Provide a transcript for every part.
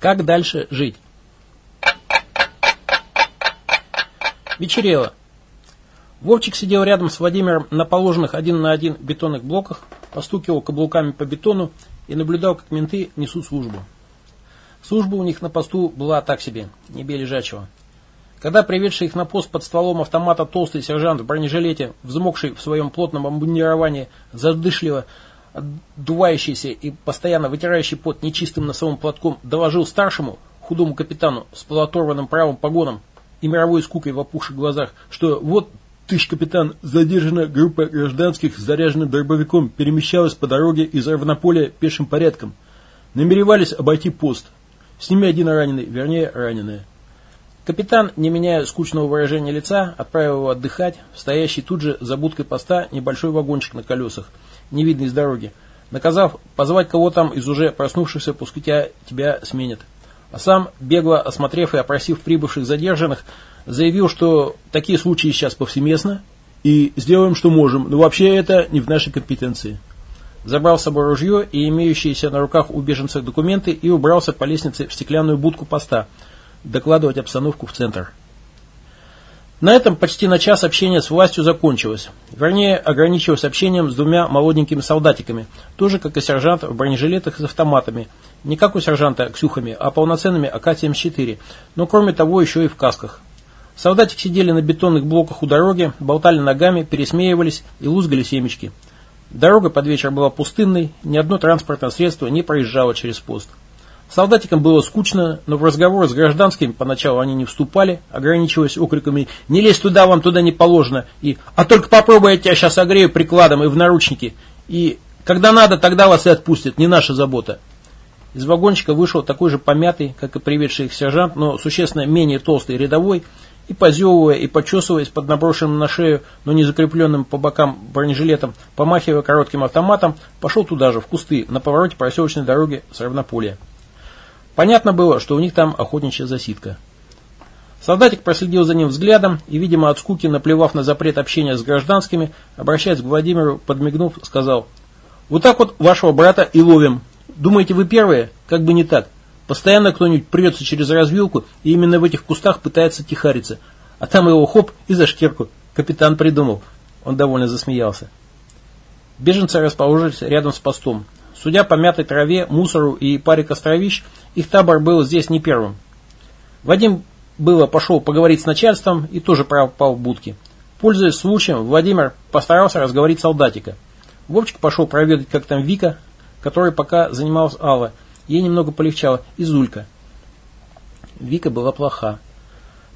Как дальше жить? Вечерело. Вовчик сидел рядом с Владимиром на положенных один на один бетонных блоках, постукивал каблуками по бетону и наблюдал, как менты несут службу. Служба у них на посту была так себе, не бей лежачего. Когда приведший их на пост под стволом автомата толстый сержант в бронежилете, взмокший в своем плотном обмундировании, задышливо, отдувающийся и постоянно вытирающий пот нечистым носовым платком, доложил старшему, худому капитану с полуоторванным правым погоном и мировой скукой в опухших глазах, что вот Товарищ капитан, задержана группа гражданских с заряженным дробовиком, перемещалась по дороге из Равнополя пешим порядком. Намеревались обойти пост. С ними один раненый, вернее, раненая. Капитан, не меняя скучного выражения лица, отправил его отдыхать в стоящий тут же за будкой поста небольшой вагончик на колесах, не видный с дороги, наказав позвать кого там из уже проснувшихся, пускай тебя сменят. А сам, бегло осмотрев и опросив прибывших задержанных, заявил, что такие случаи сейчас повсеместно, и сделаем, что можем, но вообще это не в нашей компетенции. Забрал с собой ружье и имеющиеся на руках у беженцев документы и убрался по лестнице в стеклянную будку поста, докладывать обстановку в центр. На этом почти на час общение с властью закончилось. Вернее, ограничилось общением с двумя молоденькими солдатиками, тоже как и сержант в бронежилетах с автоматами. Не как у сержанта Ксюхами, а полноценными АК-74, но кроме того еще и в касках. Солдатики сидели на бетонных блоках у дороги, болтали ногами, пересмеивались и лузгали семечки. Дорога под вечер была пустынной, ни одно транспортное средство не проезжало через пост. Солдатикам было скучно, но в разговор с гражданскими поначалу они не вступали, ограничиваясь окриками «Не лезь туда, вам туда не положено!» и «А только попробуй, я тебя сейчас огрею прикладом и в наручники!» и «Когда надо, тогда вас и отпустят, не наша забота!» Из вагончика вышел такой же помятый, как и приведший их сержант, но существенно менее толстый рядовой, и позевывая и почесываясь под наброшенным на шею, но не закрепленным по бокам бронежилетом, помахивая коротким автоматом, пошел туда же, в кусты, на повороте проселочной дороги с равнополя. Понятно было, что у них там охотничья засидка. Солдатик проследил за ним взглядом и, видимо, от скуки, наплевав на запрет общения с гражданскими, обращаясь к Владимиру, подмигнув, сказал, «Вот так вот вашего брата и ловим. Думаете, вы первые? Как бы не так. Постоянно кто-нибудь прется через развилку и именно в этих кустах пытается тихариться. А там его хоп и за шкирку. Капитан придумал. Он довольно засмеялся. Беженцы расположились рядом с постом. Судя по мятой траве, мусору и паре костровищ, их табор был здесь не первым. Вадим было пошел поговорить с начальством и тоже пропал в будке. Пользуясь случаем, Владимир постарался разговорить солдатика. Вовчик пошел проведать, как там Вика, который пока занималась Алла, Ей немного полегчало. И Зулька. Вика была плоха.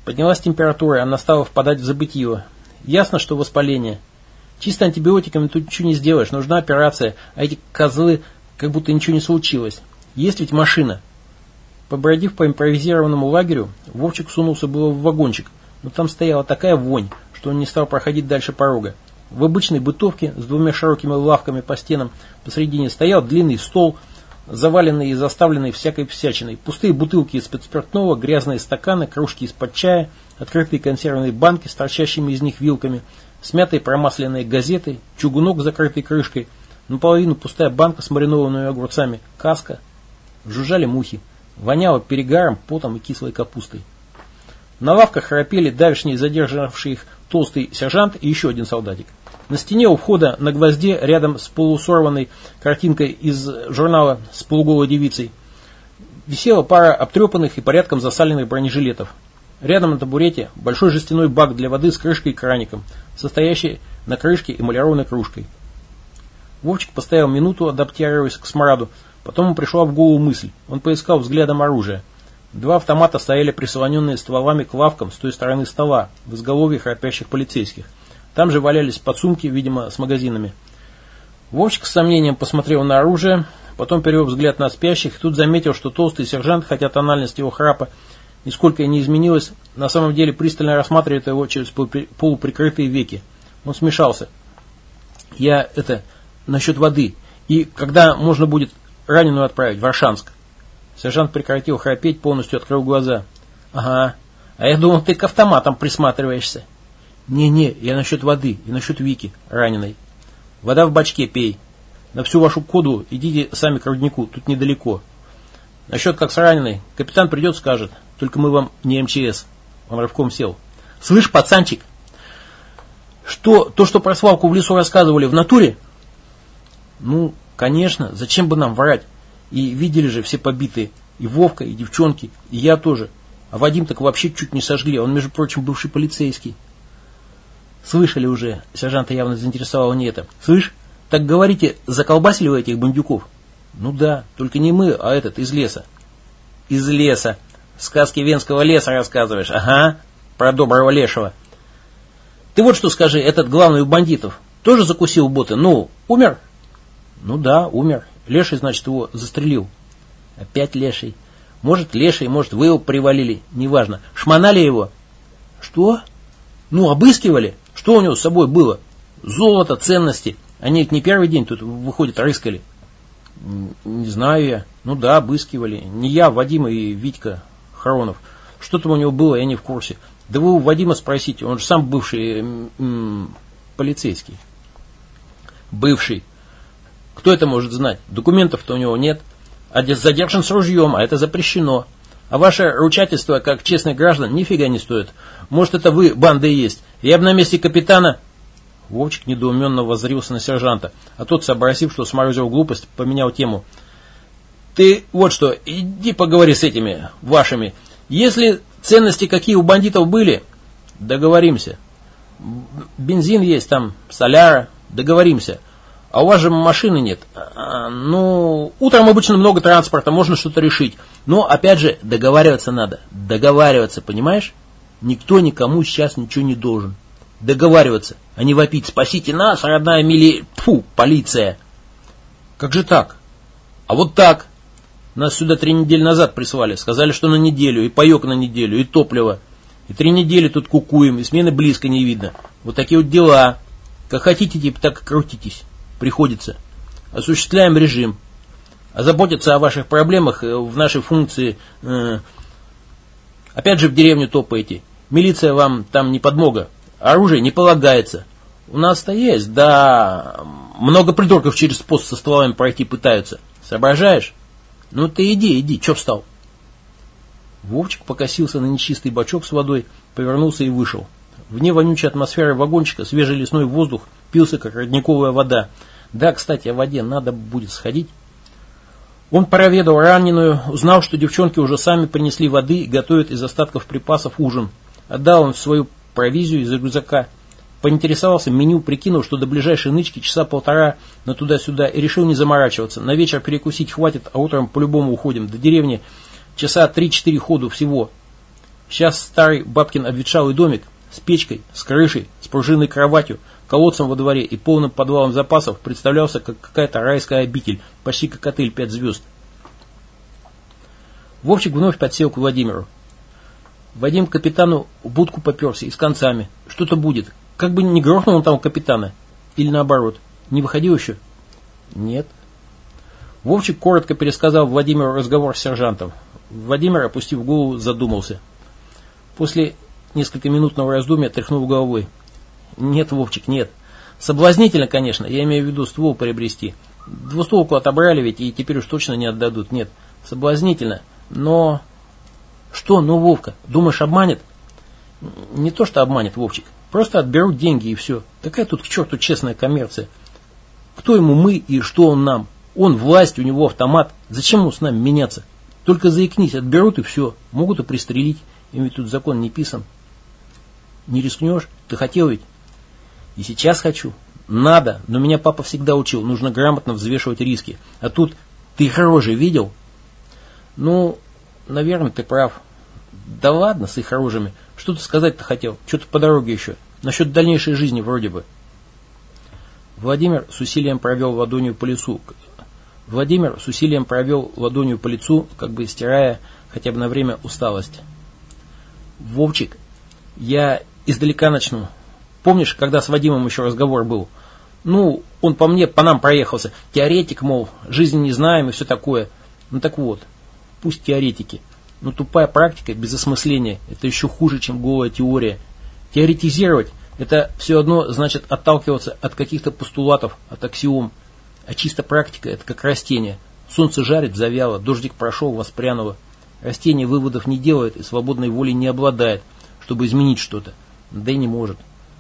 Поднялась температура, она стала впадать в забытье. Ясно, что воспаление. Чисто антибиотиками тут ничего не сделаешь, нужна операция, а эти козлы, как будто ничего не случилось. Есть ведь машина. Побродив по импровизированному лагерю, Вовчик сунулся было в вагончик, но там стояла такая вонь, что он не стал проходить дальше порога. В обычной бытовке с двумя широкими лавками по стенам посредине стоял длинный стол – заваленный и заставленный всякой всячиной. Пустые бутылки из-под спиртного, грязные стаканы, кружки из-под чая, открытые консервные банки с торчащими из них вилками, смятые промасленные газеты, чугунок с закрытой крышкой, наполовину пустая банка с маринованными огурцами, каска. Жужжали мухи. Воняло перегаром, потом и кислой капустой. На лавках храпели давешние задержавшие их толстый сержант и еще один солдатик. На стене у входа на гвозде, рядом с полусорванной картинкой из журнала с полуголой девицей, висела пара обтрепанных и порядком засаленных бронежилетов. Рядом на табурете большой жестяной бак для воды с крышкой и краником, состоящий на крышке эмалированной кружкой. Вовчик поставил минуту, адаптируясь к смраду, потом ему пришла в голову мысль. Он поискал взглядом оружие. Два автомата стояли прислоненные стволами к лавкам с той стороны стола, в изголовье храпящих полицейских. Там же валялись подсумки, видимо, с магазинами. Вовчик с сомнением посмотрел на оружие, потом перевел взгляд на спящих, и тут заметил, что толстый сержант, хотя тональность его храпа нисколько не изменилась, на самом деле пристально рассматривает его через полуприкрытые веки. Он смешался. Я это насчет воды. И когда можно будет раненую отправить в Аршанск? Сержант прекратил храпеть, полностью открыл глаза. Ага. А я думал, ты к автоматам присматриваешься. «Не-не, я насчет воды и насчет Вики, раненой. Вода в бачке пей. На всю вашу коду идите сами к роднику, тут недалеко». Насчет как с раненой. Капитан придет, скажет. Только мы вам не МЧС. Он рывком сел. Слышь, пацанчик, что, то, что про свалку в лесу рассказывали, в натуре? Ну, конечно, зачем бы нам врать? И видели же все побитые. И Вовка, и девчонки, и я тоже. А Вадим так вообще чуть не сожгли. Он, между прочим, бывший полицейский. Слышали уже, сержанта явно заинтересовало не это. Слышь, так говорите, заколбасили вы этих бандюков? Ну да, только не мы, а этот из леса. Из леса. Сказки Венского леса рассказываешь. Ага, про доброго лешего. Ты вот что скажи, этот главный у бандитов тоже закусил боты? Ну, умер? Ну да, умер. Леший, значит, его застрелил. Опять леший. Может, леший, может, вы его привалили, неважно. Шмонали его? Что? Ну, обыскивали? Что у него с собой было? Золото, ценности. Они ведь не первый день тут, выходят, рыскали. Не знаю я. Ну да, обыскивали. Не я, Вадим и Витька Харонов. Что там у него было, я не в курсе. Да вы у Вадима спросите, он же сам бывший м, полицейский. Бывший. Кто это может знать? Документов-то у него нет. А задержан с ружьем, а это запрещено. А ваше ручательство, как честный граждан, нифига не стоит. Может, это вы, банда и есть. Я бы на месте капитана... Вовчик недоуменно воззрился на сержанта, а тот, сообразив, что сморозил глупость, поменял тему. Ты вот что, иди поговори с этими, вашими. Если ценности какие у бандитов были, договоримся. Бензин есть там, соляра, договоримся. А у вас же машины нет. А, ну, утром обычно много транспорта, можно что-то решить. Но, опять же, договариваться надо. Договариваться, понимаешь? Никто никому сейчас ничего не должен. Договариваться, а не вопить. Спасите нас, родная мили... Фу, полиция. Как же так? А вот так. Нас сюда три недели назад прислали. Сказали, что на неделю. И паек на неделю, и топливо. И три недели тут кукуем, и смены близко не видно. Вот такие вот дела. Как хотите, типа, так и крутитесь приходится. Осуществляем режим. А заботиться о ваших проблемах э, в нашей функции. Э, опять же в деревню топаете. Милиция вам там не подмога. Оружие не полагается. У нас-то есть, да, много придурков через пост со стволами пройти пытаются. Соображаешь? Ну ты иди, иди, чё встал? Вовчик покосился на нечистый бачок с водой, повернулся и вышел. Вне вонючей атмосферы вагончика свежий лесной воздух пился, как родниковая вода. Да, кстати, о воде надо будет сходить. Он проведал раненую, узнал, что девчонки уже сами принесли воды и готовят из остатков припасов ужин. Отдал он свою провизию из рюкзака. Поинтересовался меню, прикинул, что до ближайшей нычки часа полтора на туда-сюда и решил не заморачиваться. На вечер перекусить хватит, а утром по-любому уходим. До деревни часа 3-4 ходу всего. Сейчас старый бабкин обветшалый домик с печкой, с крышей, с пружинной кроватью – колодцем во дворе и полным подвалом запасов представлялся как какая-то райская обитель, почти как отель пять звезд. Вовчик вновь подсел к Владимиру. Вадим капитану в будку поперся и с концами. Что-то будет. Как бы не грохнул он там капитана. Или наоборот. Не выходил еще? Нет. Вовчик коротко пересказал Владимиру разговор с сержантом. Владимир, опустив голову, задумался. После несколько минутного раздумья тряхнул головой. Нет, Вовчик, нет. Соблазнительно, конечно, я имею в виду ствол приобрести. Двустволку отобрали ведь и теперь уж точно не отдадут. Нет, соблазнительно. Но... Что, ну, Вовка, думаешь, обманет? Не то, что обманет Вовчик. Просто отберут деньги и все. Какая тут к черту честная коммерция? Кто ему мы и что он нам? Он власть, у него автомат. Зачем ему с нами меняться? Только заикнись, отберут и все. Могут и пристрелить. Им ведь тут закон не писан. Не рискнешь? Ты хотел ведь? И сейчас хочу. Надо, но меня папа всегда учил, нужно грамотно взвешивать риски. А тут ты их рожи видел? Ну, наверное, ты прав. Да ладно с их рожами. Что ты сказать-то хотел? Что-то по дороге еще. Насчет дальнейшей жизни вроде бы. Владимир с усилием провел ладонью по лицу. Владимир с усилием провел ладонью по лицу, как бы стирая хотя бы на время усталость. Вовчик, я издалека начну. Помнишь, когда с Вадимом еще разговор был? Ну, он по мне, по нам проехался. Теоретик, мол, жизнь не знаем и все такое. Ну так вот, пусть теоретики. Но тупая практика без осмысления – это еще хуже, чем голая теория. Теоретизировать – это все одно значит отталкиваться от каких-то постулатов, от аксиом. А чисто практика – это как растение. Солнце жарит, завяло, дождик прошел, воспрянуло. Растение выводов не делает и свободной волей не обладает, чтобы изменить что-то. Да и не может.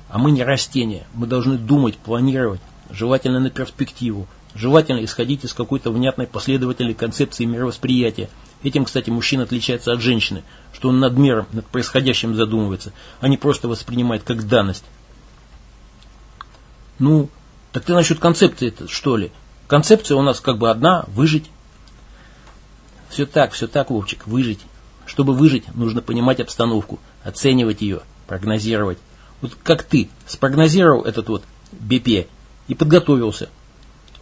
А мы не растения. Мы должны думать, планировать, желательно на перспективу. Желательно исходить из какой-то внятной последовательной концепции мировосприятия. Этим, кстати, мужчина отличается от женщины, что он над миром, над происходящим задумывается, а не просто воспринимает как данность. Ну, так ты насчет концепции -то, что ли? Концепция у нас как бы одна – выжить. Все так, все так, Вовчик, выжить. Чтобы выжить, нужно понимать обстановку, оценивать ее, прогнозировать. Вот как ты спрогнозировал этот вот БП и подготовился.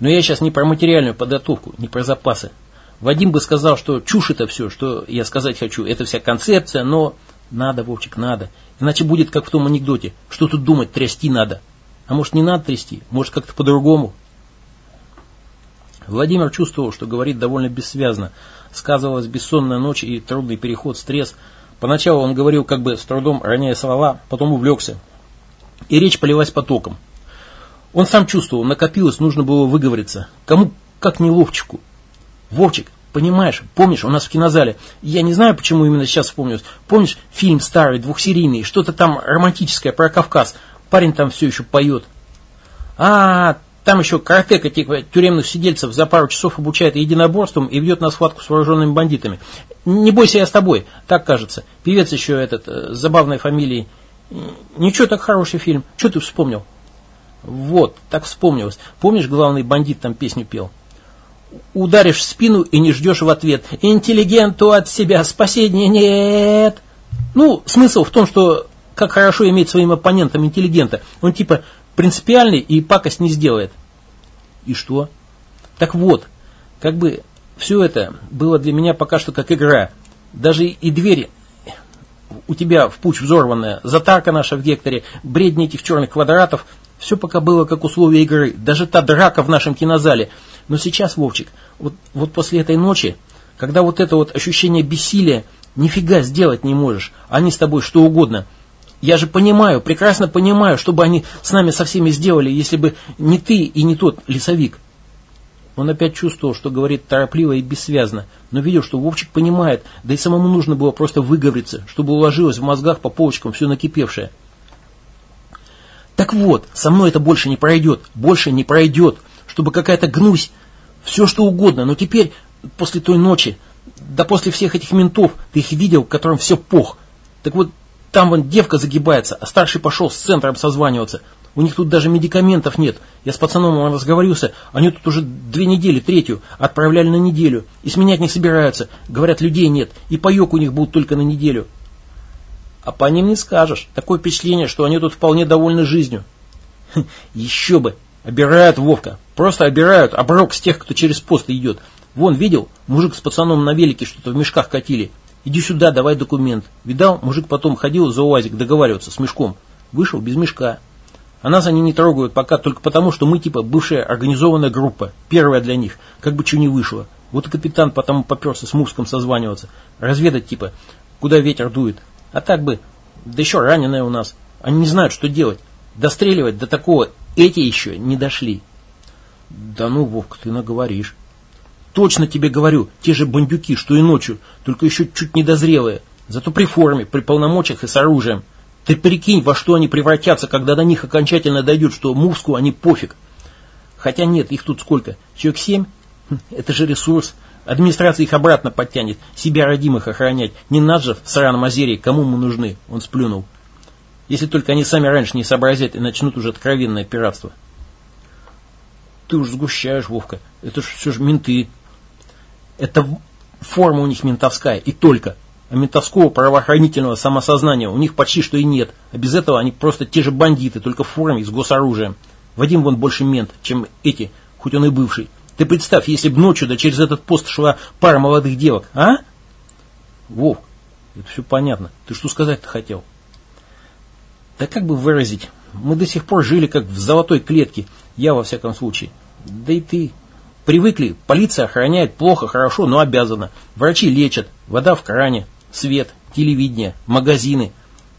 Но я сейчас не про материальную подготовку, не про запасы. Вадим бы сказал, что чушь это все, что я сказать хочу, это вся концепция, но надо, Вовчик, надо. Иначе будет как в том анекдоте, что тут думать, трясти надо. А может не надо трясти, может как-то по-другому. Владимир чувствовал, что говорит довольно бессвязно. Сказывалась бессонная ночь и трудный переход, стресс. Поначалу он говорил как бы с трудом, роняя слова, потом увлекся. И речь полилась потоком. Он сам чувствовал, накопилось, нужно было выговориться. Кому, как не Ловчику. Вовчик, понимаешь, помнишь, у нас в кинозале, я не знаю, почему именно сейчас вспомнилось, помнишь фильм старый, двухсерийный, что-то там романтическое про Кавказ, парень там все еще поет. А, там еще каратека типа тюремных сидельцев за пару часов обучает единоборством и ведет на схватку с вооруженными бандитами. Не бойся, я с тобой, так кажется. Певец еще этот, э, с забавной фамилией. Ничего, так хороший фильм. Что ты вспомнил? Вот, так вспомнилось. Помнишь, главный бандит там песню пел? Ударишь в спину и не ждешь в ответ. Интеллигенту от себя спасения нет. Ну, смысл в том, что как хорошо иметь своим оппонентом интеллигента. Он типа принципиальный и пакость не сделает. И что? Так вот, как бы все это было для меня пока что как игра. Даже и дверь у тебя в путь взорванная, затарка наша в гекторе, бредни этих черных квадратов, все пока было как условие игры, даже та драка в нашем кинозале. Но сейчас, Вовчик, вот, вот после этой ночи, когда вот это вот ощущение бессилия, нифига сделать не можешь, они с тобой что угодно. Я же понимаю, прекрасно понимаю, что бы они с нами со всеми сделали, если бы не ты и не тот лесовик. Он опять чувствовал, что говорит торопливо и бессвязно, но видел, что Вовчик понимает, да и самому нужно было просто выговориться, чтобы уложилось в мозгах по полочкам все накипевшее. Так вот, со мной это больше не пройдет, больше не пройдет, чтобы какая-то гнусь, все что угодно, но теперь, после той ночи, да после всех этих ментов, ты их видел, которым все пох. Так вот, там вон девка загибается, а старший пошел с центром созваниваться. У них тут даже медикаментов нет. Я с пацаном разговорился, они тут уже две недели, третью, отправляли на неделю. И сменять не собираются. Говорят, людей нет, и паек у них будут только на неделю. А по ним не скажешь. Такое впечатление, что они тут вполне довольны жизнью. Хм, еще бы. Обирают Вовка. Просто обирают. Оброк с тех, кто через пост идет. Вон, видел? Мужик с пацаном на велике что-то в мешках катили. Иди сюда, давай документ. Видал? Мужик потом ходил за УАЗик договариваться с мешком. Вышел без мешка. А нас они не трогают пока только потому, что мы типа бывшая организованная группа. Первая для них. Как бы что не вышло. Вот и капитан потому поперся с Муском созваниваться. Разведать типа, куда ветер дует. А так бы, да еще раненые у нас. Они не знают, что делать. Достреливать до такого эти еще не дошли. Да ну, Вовка, ты наговоришь. Точно тебе говорю, те же бандюки, что и ночью, только еще чуть недозрелые. Зато при форме, при полномочиях и с оружием. Ты прикинь, во что они превратятся, когда до них окончательно дойдет, что Мувску они пофиг. Хотя нет, их тут сколько? Человек семь? Хм, это же ресурс. Администрация их обратно подтянет, себя родимых охранять. Не надо же в сраном озере, кому мы нужны? Он сплюнул. Если только они сами раньше не сообразят и начнут уже откровенное пиратство. Ты уж сгущаешь, Вовка. Это ж все же менты. Это форма у них ментовская, и только. А ментовского правоохранительного самосознания у них почти что и нет. А без этого они просто те же бандиты, только в форме с госоружием. Вадим вон больше мент, чем эти, хоть он и бывший. Ты представь, если бы ночью да через этот пост шла пара молодых девок, а? Вов, это все понятно. Ты что сказать-то хотел? Да как бы выразить? Мы до сих пор жили как в золотой клетке. Я во всяком случае. Да и ты. Привыкли, полиция охраняет плохо, хорошо, но обязана. Врачи лечат, вода в кране, свет, телевидение, магазины.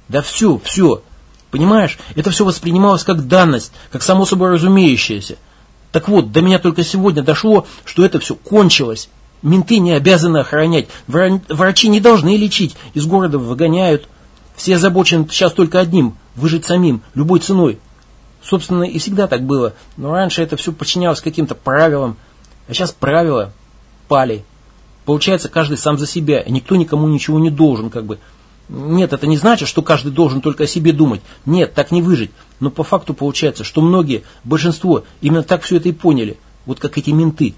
Да все, все. Понимаешь, это все воспринималось как данность, как само собой разумеющееся. Так вот, до меня только сегодня дошло, что это все кончилось. Менты не обязаны охранять, врачи не должны лечить, из города выгоняют. Все озабочены сейчас только одним – выжить самим, любой ценой. Собственно, и всегда так было, но раньше это все подчинялось каким-то правилам, а сейчас правила пали. Получается, каждый сам за себя, и никто никому ничего не должен, как бы. Нет, это не значит, что каждый должен только о себе думать. Нет, так не выжить. Но по факту получается, что многие, большинство, именно так все это и поняли. Вот как эти менты.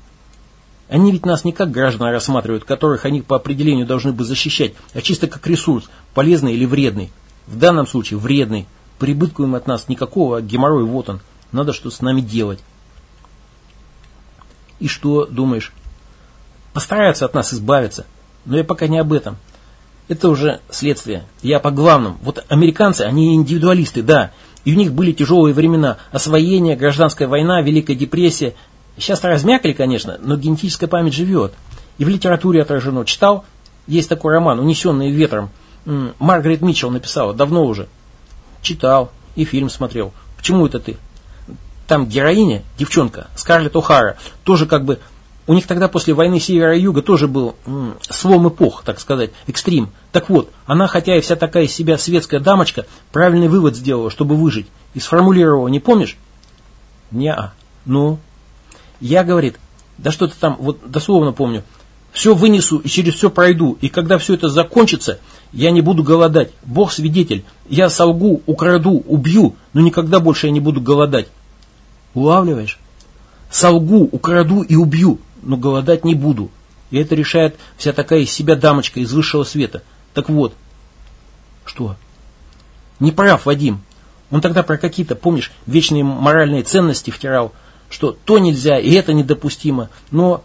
Они ведь нас не как граждан рассматривают, которых они по определению должны бы защищать, а чисто как ресурс, полезный или вредный. В данном случае вредный. Прибытку им от нас никакого, а геморрой вот он. Надо что с нами делать. И что, думаешь? Постараются от нас избавиться. Но я пока не об этом. Это уже следствие. Я по главным. Вот американцы, они индивидуалисты, да. И у них были тяжелые времена. Освоение, гражданская война, Великая депрессия. Сейчас размякли, конечно, но генетическая память живет. И в литературе отражено. Читал? Есть такой роман «Унесенный ветром». Маргарет Митчелл написала, давно уже. Читал и фильм смотрел. Почему это ты? Там героиня, девчонка, Скарлетт О'Хара, тоже как бы у них тогда после войны севера и юга тоже был слом эпох, так сказать, экстрим. Так вот, она, хотя и вся такая из себя светская дамочка, правильный вывод сделала, чтобы выжить. И сформулировала, не помнишь? Не-а. Ну? Я, говорит, да что-то там, вот дословно помню, все вынесу и через все пройду, и когда все это закончится, я не буду голодать. Бог свидетель, я солгу, украду, убью, но никогда больше я не буду голодать. Улавливаешь? Солгу, украду и убью, но голодать не буду. И это решает вся такая из себя дамочка из высшего света. Так вот. Что? Не прав, Вадим. Он тогда про какие-то, помнишь, вечные моральные ценности втирал, что то нельзя и это недопустимо. Но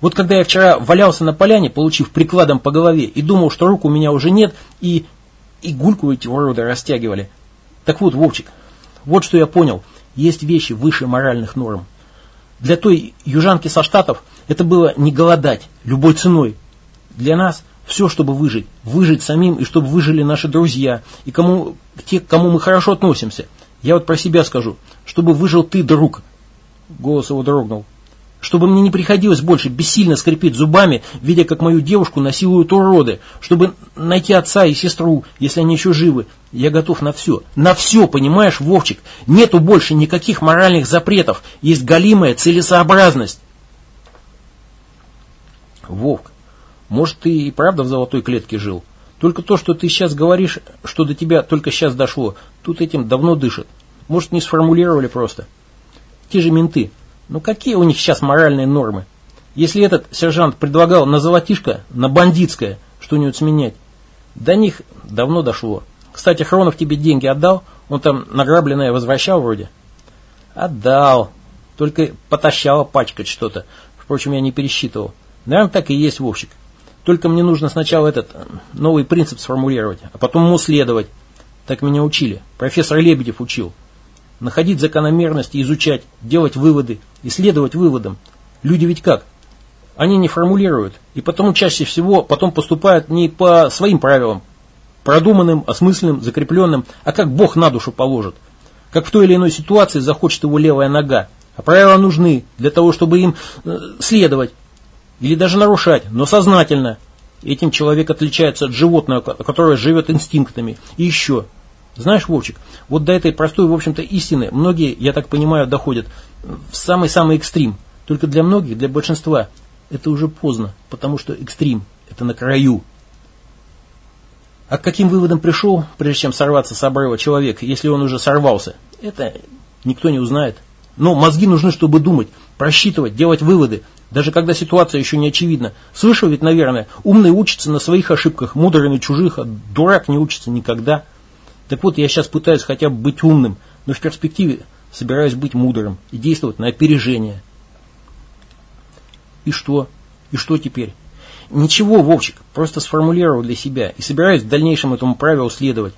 вот когда я вчера валялся на поляне, получив прикладом по голове, и думал, что рук у меня уже нет, и, и гульку эти уроды растягивали. Так вот, Вовчик, вот что я понял. Есть вещи выше моральных норм. Для той южанки со Штатов это было не голодать любой ценой. Для нас все, чтобы выжить. Выжить самим и чтобы выжили наши друзья и кому, те, к кому мы хорошо относимся. Я вот про себя скажу. Чтобы выжил ты, друг. Голос его дрогнул. Чтобы мне не приходилось больше бессильно скрипеть зубами, видя, как мою девушку насилуют уроды. Чтобы найти отца и сестру, если они еще живы. Я готов на все. На все, понимаешь, Вовчик? Нету больше никаких моральных запретов. Есть галимая целесообразность. Вовк, может, ты и правда в золотой клетке жил? Только то, что ты сейчас говоришь, что до тебя только сейчас дошло, тут этим давно дышит. Может, не сформулировали просто. Те же менты. Ну какие у них сейчас моральные нормы? Если этот сержант предлагал на золотишко, на бандитское что-нибудь сменять, до них давно дошло. Кстати, Хронов тебе деньги отдал? Он там награбленное возвращал вроде? Отдал. Только потащало пачкать что-то. Впрочем, я не пересчитывал. Наверное, так и есть, Вовчик. Только мне нужно сначала этот э, новый принцип сформулировать, а потом ему следовать. Так меня учили. Профессор Лебедев учил. Находить закономерности, изучать, делать выводы, исследовать выводам. Люди ведь как? Они не формулируют, и потому чаще всего потом поступают не по своим правилам, продуманным, осмысленным, закрепленным, а как Бог на душу положит. Как в той или иной ситуации захочет его левая нога. А правила нужны для того, чтобы им э, следовать. Или даже нарушать, но сознательно. Этим человек отличается от животного, которое живет инстинктами. И еще. Знаешь, Вовчик, вот до этой простой, в общем-то, истины многие, я так понимаю, доходят в самый-самый экстрим. Только для многих, для большинства, это уже поздно, потому что экстрим – это на краю. А к каким выводам пришел, прежде чем сорваться с обрыва человек, если он уже сорвался? Это никто не узнает. Но мозги нужны, чтобы думать, просчитывать, делать выводы – даже когда ситуация еще не очевидна. Слышал ведь, наверное, умный учится на своих ошибках, мудрый на чужих, а дурак не учится никогда. Так вот, я сейчас пытаюсь хотя бы быть умным, но в перспективе собираюсь быть мудрым и действовать на опережение. И что? И что теперь? Ничего, Вовчик, просто сформулировал для себя и собираюсь в дальнейшем этому правилу следовать.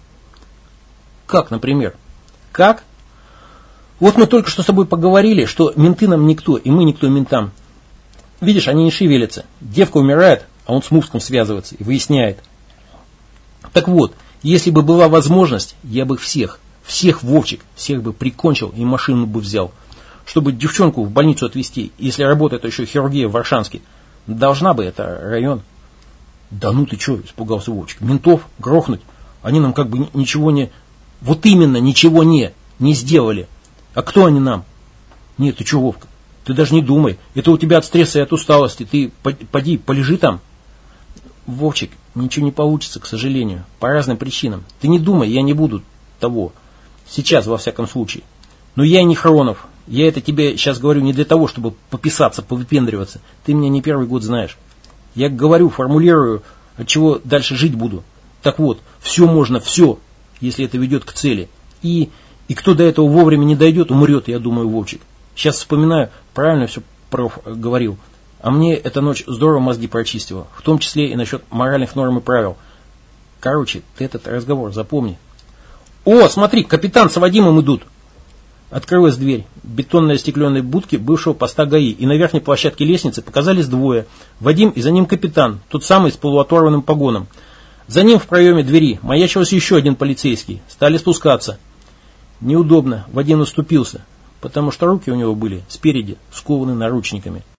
Как, например? Как? Вот мы только что с тобой поговорили, что менты нам никто, и мы никто ментам. Видишь, они не шевелятся. Девка умирает, а он с Мувском связывается и выясняет. Так вот, если бы была возможность, я бы всех, всех Вовчик, всех бы прикончил и машину бы взял. чтобы девчонку в больницу отвезти, если работает еще хирургия в Варшанске. Должна бы это район. Да ну ты что, испугался Вовчик. Ментов грохнуть? Они нам как бы ничего не... Вот именно, ничего не, не сделали. А кто они нам? Нет, ты что, Вовка, ты даже не думай. Это у тебя от стресса и от усталости. Ты поди, полежи там. Вовчик, ничего не получится, к сожалению. По разным причинам. Ты не думай, я не буду того. Сейчас, во всяком случае. Но я не Хронов. Я это тебе сейчас говорю не для того, чтобы пописаться, повыпендриваться. Ты меня не первый год знаешь. Я говорю, формулирую, от чего дальше жить буду. Так вот, все можно, все, если это ведет к цели. И, и кто до этого вовремя не дойдет, умрет, я думаю, Вовчик. Сейчас вспоминаю, правильно все проф говорил. А мне эта ночь здорово мозги прочистила, в том числе и насчет моральных норм и правил. Короче, ты этот разговор запомни. О, смотри, капитан с Вадимом идут. Открылась дверь. Бетонной остекленной будки бывшего поста ГАИ, и на верхней площадке лестницы показались двое. Вадим и за ним капитан, тот самый с полуоторванным погоном. За ним в проеме двери маячился еще один полицейский. Стали спускаться. Неудобно. Вадим наступился, потому что руки у него были спереди, скованы наручниками.